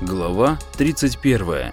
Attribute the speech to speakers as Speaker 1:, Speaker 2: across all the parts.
Speaker 1: Глава 31.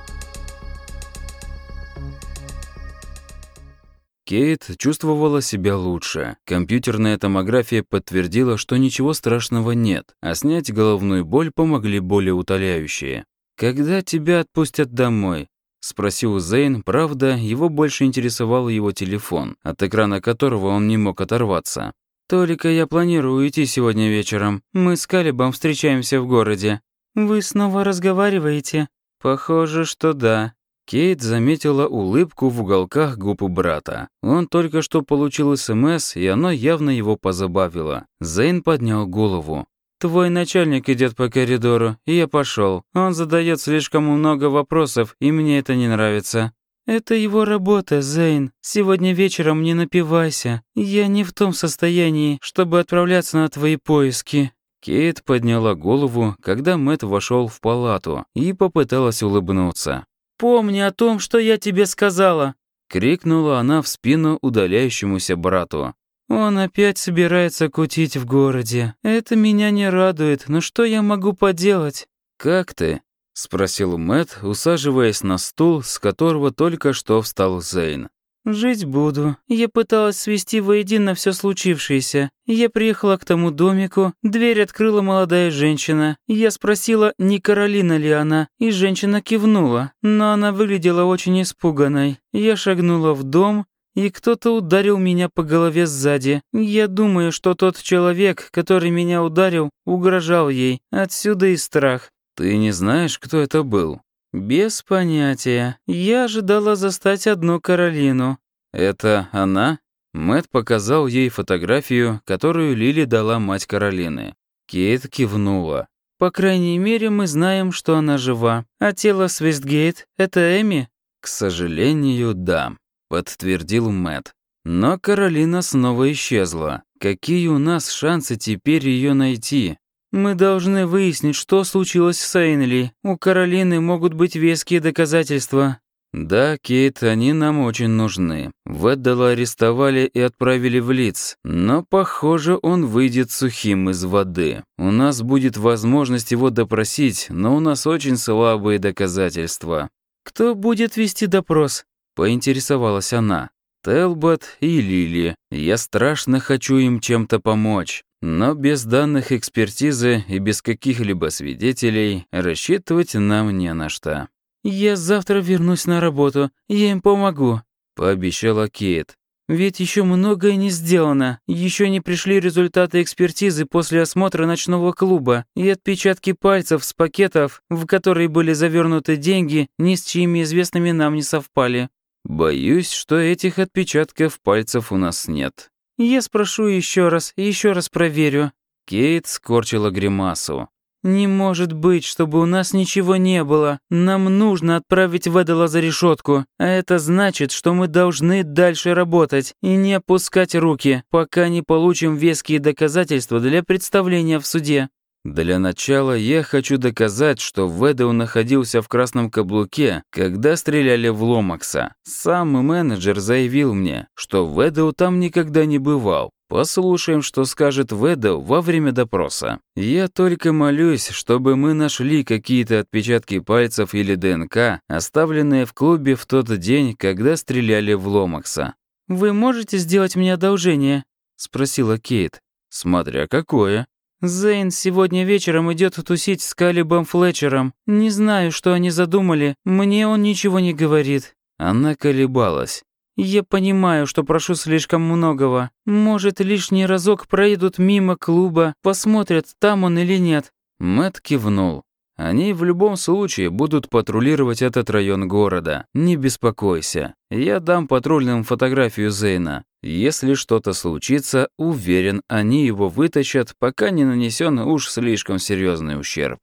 Speaker 1: Кейт чувствовала себя лучше. Компьютерная томография подтвердила, что ничего страшного нет, а снять головную боль помогли более утоляющие. «Когда тебя отпустят домой?» — спросил Зейн. Правда, его больше интересовал его телефон, от экрана которого он не мог оторваться. «Только я планирую уйти сегодня вечером. Мы с Калибом встречаемся в городе. «Вы снова разговариваете?» «Похоже, что да». Кейт заметила улыбку в уголках губ брата. Он только что получил СМС, и оно явно его позабавило. Зейн поднял голову. «Твой начальник идет по коридору, и я пошел. Он задает слишком много вопросов, и мне это не нравится». «Это его работа, Зейн. Сегодня вечером не напивайся. Я не в том состоянии, чтобы отправляться на твои поиски». Кейт подняла голову, когда Мэт вошел в палату и попыталась улыбнуться. «Помни о том, что я тебе сказала!» — крикнула она в спину удаляющемуся брату. «Он опять собирается кутить в городе. Это меня не радует, но что я могу поделать?» «Как ты?» — спросил Мэт, усаживаясь на стул, с которого только что встал Зейн. «Жить буду. Я пыталась свести воедино все случившееся. Я приехала к тому домику, дверь открыла молодая женщина. Я спросила, не Каролина ли она, и женщина кивнула, но она выглядела очень испуганной. Я шагнула в дом, и кто-то ударил меня по голове сзади. Я думаю, что тот человек, который меня ударил, угрожал ей. Отсюда и страх. Ты не знаешь, кто это был? «Без понятия. Я ожидала застать одну Каролину». «Это она?» Мэт показал ей фотографию, которую Лили дала мать Каролины. Кейт кивнула. «По крайней мере, мы знаем, что она жива. А тело Свистгейт — это Эми?» «К сожалению, да», — подтвердил Мэт. Но Каролина снова исчезла. Какие у нас шансы теперь ее найти? Мы должны выяснить, что случилось с Эйнли. У Каролины могут быть веские доказательства». «Да, Кейт, они нам очень нужны. Веддала арестовали и отправили в лиц, но, похоже, он выйдет сухим из воды. У нас будет возможность его допросить, но у нас очень слабые доказательства». «Кто будет вести допрос?» — поинтересовалась она. «Телбот и Лили. Я страшно хочу им чем-то помочь. Но без данных экспертизы и без каких-либо свидетелей рассчитывать нам не на что. «Я завтра вернусь на работу, я им помогу», — пообещала Кейт. «Ведь еще многое не сделано. Еще не пришли результаты экспертизы после осмотра ночного клуба, и отпечатки пальцев с пакетов, в которые были завернуты деньги, ни с чьими известными нам не совпали. Боюсь, что этих отпечатков пальцев у нас нет», «Я спрошу еще раз, еще раз проверю». Кейт скорчила гримасу. «Не может быть, чтобы у нас ничего не было. Нам нужно отправить Ведала за решетку, а это значит, что мы должны дальше работать и не опускать руки, пока не получим веские доказательства для представления в суде. Для начала я хочу доказать, что Ведоу находился в красном каблуке, когда стреляли в Ломакса. Сам менеджер заявил мне, что Ведоу там никогда не бывал. Послушаем, что скажет Ведоу во время допроса. Я только молюсь, чтобы мы нашли какие-то отпечатки пальцев или ДНК, оставленные в клубе в тот день, когда стреляли в Ломакса. «Вы можете сделать мне одолжение?» — спросила Кейт. «Смотря какое». Зейн сегодня вечером идет тусить с Калибом Флетчером. Не знаю, что они задумали. Мне он ничего не говорит». Она колебалась. «Я понимаю, что прошу слишком многого. Может, лишний разок проедут мимо клуба, посмотрят, там он или нет». Мэт кивнул. Они в любом случае будут патрулировать этот район города. Не беспокойся. Я дам патрульным фотографию Зейна. Если что-то случится, уверен, они его вытащат, пока не нанесен уж слишком серьезный ущерб.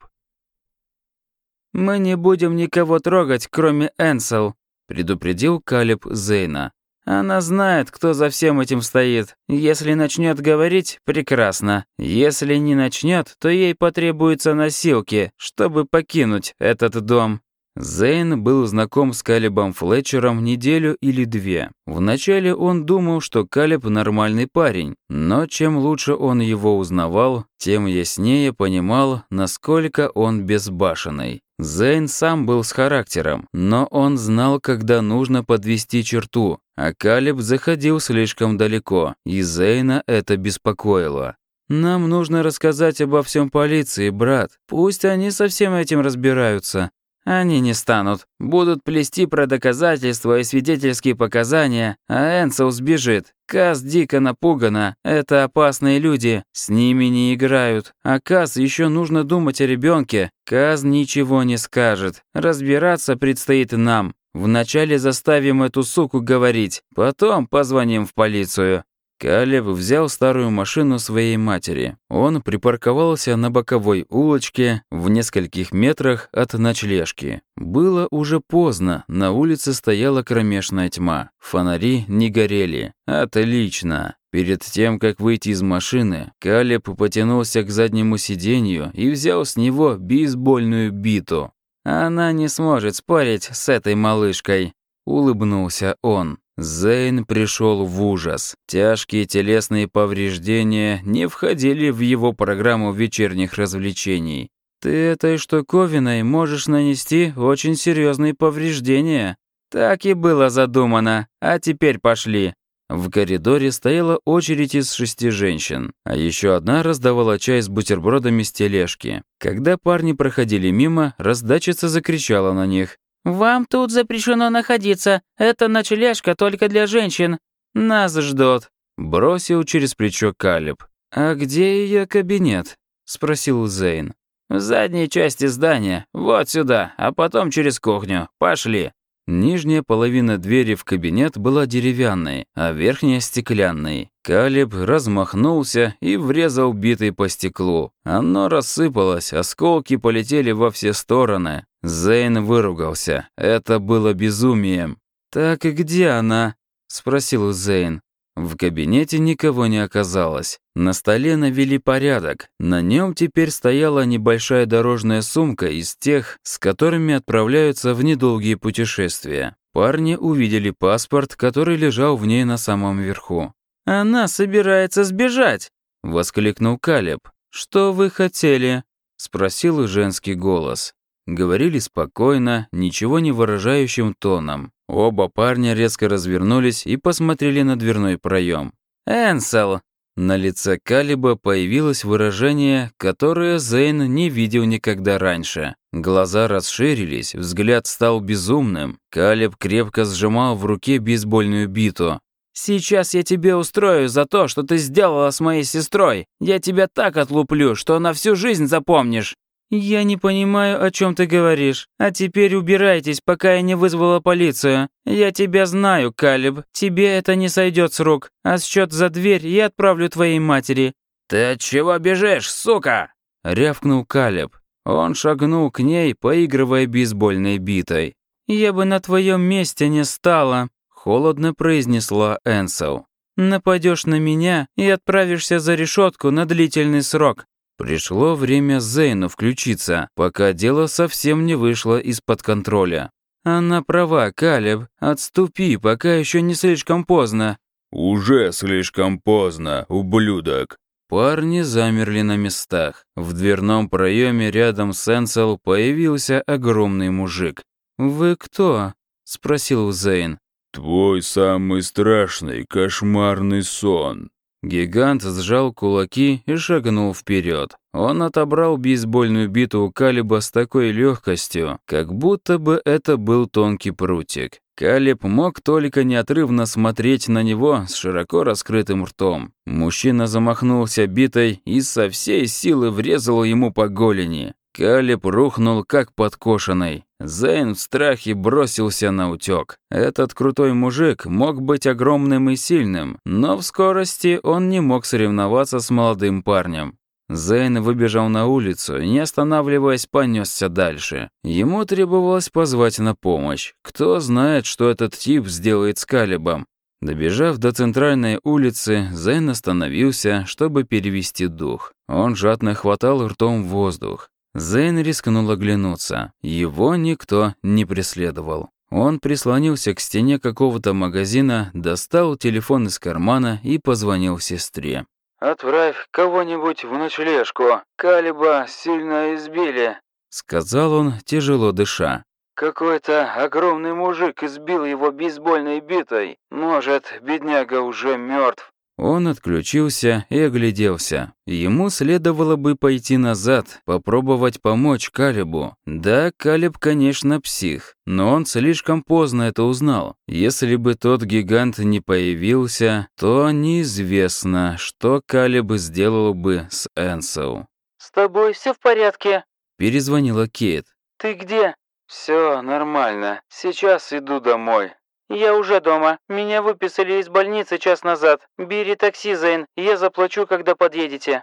Speaker 1: «Мы не будем никого трогать, кроме Энсел», — предупредил Калиб Зейна. Она знает, кто за всем этим стоит. Если начнет говорить, прекрасно. Если не начнет, то ей потребуются носилки, чтобы покинуть этот дом. Зейн был знаком с Калебом Флетчером неделю или две. Вначале он думал, что Калеб нормальный парень, но чем лучше он его узнавал, тем яснее понимал, насколько он безбашенный. Зейн сам был с характером, но он знал, когда нужно подвести черту, а Калеб заходил слишком далеко, и Зейна это беспокоило. «Нам нужно рассказать обо всем полиции, брат. Пусть они со всем этим разбираются. Они не станут. Будут плести про доказательства и свидетельские показания, а Энсел сбежит. Каз дико напугана. Это опасные люди. С ними не играют. А Каз еще нужно думать о ребенке. Каз ничего не скажет. Разбираться предстоит нам. Вначале заставим эту суку говорить, потом позвоним в полицию. Калеб взял старую машину своей матери. Он припарковался на боковой улочке в нескольких метрах от ночлежки. Было уже поздно, на улице стояла кромешная тьма. Фонари не горели. Отлично. Перед тем, как выйти из машины, Калеб потянулся к заднему сиденью и взял с него бейсбольную биту. «Она не сможет спорить с этой малышкой», — улыбнулся он. Зейн пришел в ужас. Тяжкие телесные повреждения не входили в его программу вечерних развлечений. «Ты этой штуковиной можешь нанести очень серьезные повреждения». «Так и было задумано. А теперь пошли». В коридоре стояла очередь из шести женщин, а еще одна раздавала чай с бутербродами с тележки. Когда парни проходили мимо, раздачица закричала на них. «Вам тут запрещено находиться. Это ночлежка только для женщин. Нас ждут», — бросил через плечо Калиб. «А где ее кабинет?» — спросил Зейн. «В задней части здания. Вот сюда, а потом через кухню. Пошли». Нижняя половина двери в кабинет была деревянной, а верхняя — стеклянной. Калиб размахнулся и врезал битой по стеклу. Оно рассыпалось, осколки полетели во все стороны. Зейн выругался. Это было безумием. «Так и где она?» — спросил Зейн. В кабинете никого не оказалось. На столе навели порядок. На нем теперь стояла небольшая дорожная сумка из тех, с которыми отправляются в недолгие путешествия. Парни увидели паспорт, который лежал в ней на самом верху. «Она собирается сбежать!» — воскликнул Калеб. «Что вы хотели?» — спросил женский голос. Говорили спокойно, ничего не выражающим тоном. Оба парня резко развернулись и посмотрели на дверной проем. «Энсел!» На лице Калиба появилось выражение, которое Зейн не видел никогда раньше. Глаза расширились, взгляд стал безумным. Калиб крепко сжимал в руке бейсбольную биту. «Сейчас я тебе устрою за то, что ты сделала с моей сестрой. Я тебя так отлуплю, что на всю жизнь запомнишь. «Я не понимаю, о чем ты говоришь. А теперь убирайтесь, пока я не вызвала полицию. Я тебя знаю, Калиб. Тебе это не сойдет с рук. А счет за дверь я отправлю твоей матери». «Ты от чего бежишь, сука?» — рявкнул Калиб. Он шагнул к ней, поигрывая бейсбольной битой. «Я бы на твоем месте не стала», — холодно произнесла Энсел. «Нападешь на меня и отправишься за решетку на длительный срок. Пришло время Зейну включиться, пока дело совсем не вышло из-под контроля. Она права, Калеб. Отступи, пока еще не слишком поздно.
Speaker 2: Уже слишком поздно, ублюдок.
Speaker 1: Парни замерли на местах. В дверном проеме рядом с Энсел появился огромный мужик. «Вы кто?» — спросил Зейн.
Speaker 2: «Твой самый страшный, кошмарный сон»,
Speaker 1: Гигант сжал кулаки и шагнул вперед. Он отобрал бейсбольную биту у Калиба с такой легкостью, как будто бы это был тонкий прутик. Калиб мог только неотрывно смотреть на него с широко раскрытым ртом. Мужчина замахнулся битой и со всей силы врезал ему по голени. Калиб рухнул как подкошенный. Зейн в страхе бросился на утёк. Этот крутой мужик мог быть огромным и сильным, но в скорости он не мог соревноваться с молодым парнем. Зейн выбежал на улицу и, не останавливаясь, понесся дальше. Ему требовалось позвать на помощь. Кто знает, что этот тип сделает с Калибом. Добежав до центральной улицы, Зейн остановился, чтобы перевести дух. Он жадно хватал ртом воздух. Зейн рискнул оглянуться. Его никто не преследовал. Он прислонился к стене какого-то магазина, достал телефон из кармана и позвонил сестре.
Speaker 3: «Отправь кого-нибудь в ночлежку. Калиба сильно избили», —
Speaker 1: сказал он, тяжело дыша.
Speaker 3: «Какой-то огромный мужик избил его бейсбольной битой. Может, бедняга уже мертв.
Speaker 1: Он отключился и огляделся. Ему следовало бы пойти назад, попробовать помочь Калибу. Да, Калиб, конечно, псих, но он слишком поздно это узнал. Если бы тот гигант не появился, то неизвестно, что Калиб сделал бы с Энсоу.
Speaker 3: «С тобой все в порядке?»
Speaker 1: Перезвонила Кейт.
Speaker 3: «Ты где?» «Все нормально. Сейчас иду домой». «Я уже дома. Меня выписали из больницы час назад. Бери такси, Зейн, я заплачу, когда подъедете».